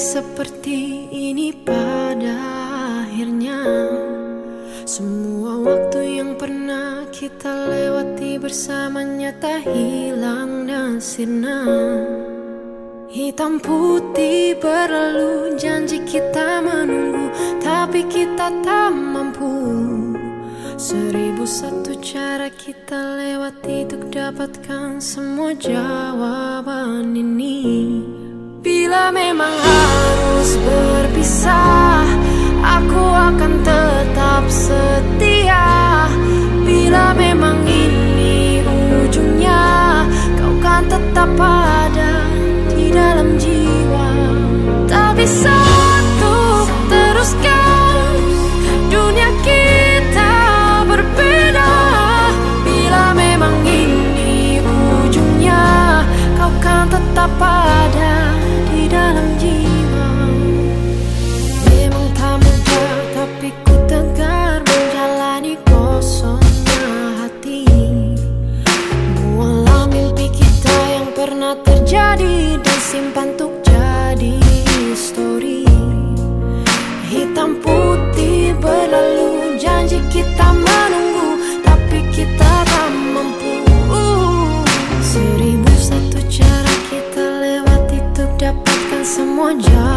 seperti ini pada akhirnya. Semua waktu yang pernah kita lewati bersamanya tak hilang dan sirna. Hitam putih berlalu janji kita menunggu Tapi kita tak mampu. Seribu satu cara kita lewati untuk dapatkan semua jawaban ini Bila memang harus berpisah jadi disimpan untuk jadi story. Hitam putih berlalu janji kita menunggu Tapi kita tak mampu. Seribu satu cara kita lewati untuk dapatkan semua jalan.